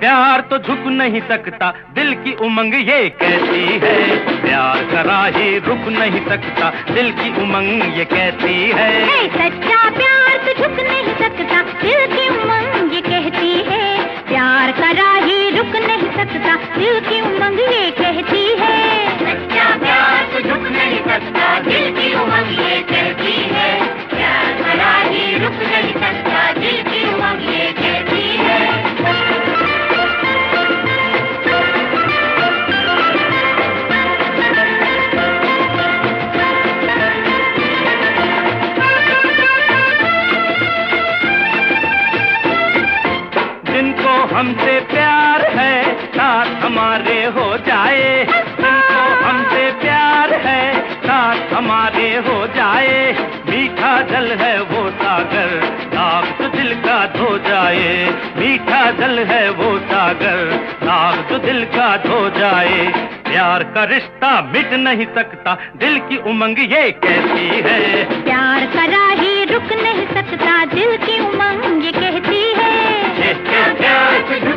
प्यार तो झुक नहीं सकता, दिल की उमंग ये कहती है? प्यार करा ही रुक नहीं सकता, दिल की उमंग ये कहती है, सच्चा जिनको हमसे प्यार है, साथ हमारे हो जाए। जिनको हमसे प्यार है, साथ हमारे हो जाए। मीठा जल है वो सागर नाग तो दिल का धो जाए। मीठा जल है वो सागर नाग तो दिल का धो जाए। प्यार का रिश्ता मिट नहीं सकता, दिल की उमंग ये कहती है? प्यार करा ही रुक नहीं सकता, दिल की उमंग ये कहती है प्यार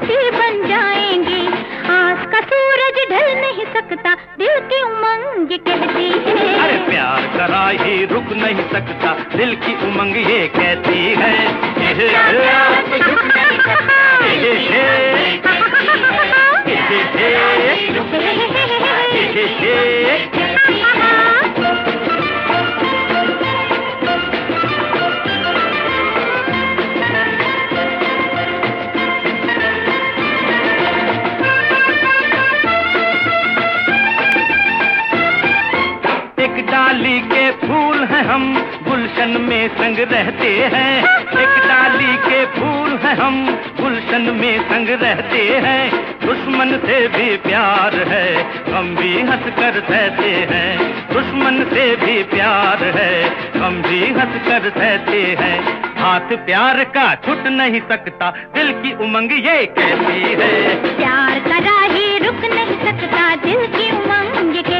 खुद बन जाएँगे। आस का सूरज ढल नहीं सकता दिल की उमंग कहती है। अरे प्यार करा ही रुक नहीं सकता दिल की उमंग ये कहती है। तो नहीं सकता रुक नहीं सकता हैं, हम गुलशन में संग रहते हैं। एक डाली के फूल हैं, हम गुलशन में संग रहते हैं। दुश्मन से भी प्यार है, हम भी हंस कर सहते हैं। दुश्मन से भी प्यार है, हम भी हंस कर सहते हैं। हाथ प्यार का छुट नहीं सकता, दिल की उमंग ये कहती है। प्यार ही रुक नहीं सकता, दिल की उमंग की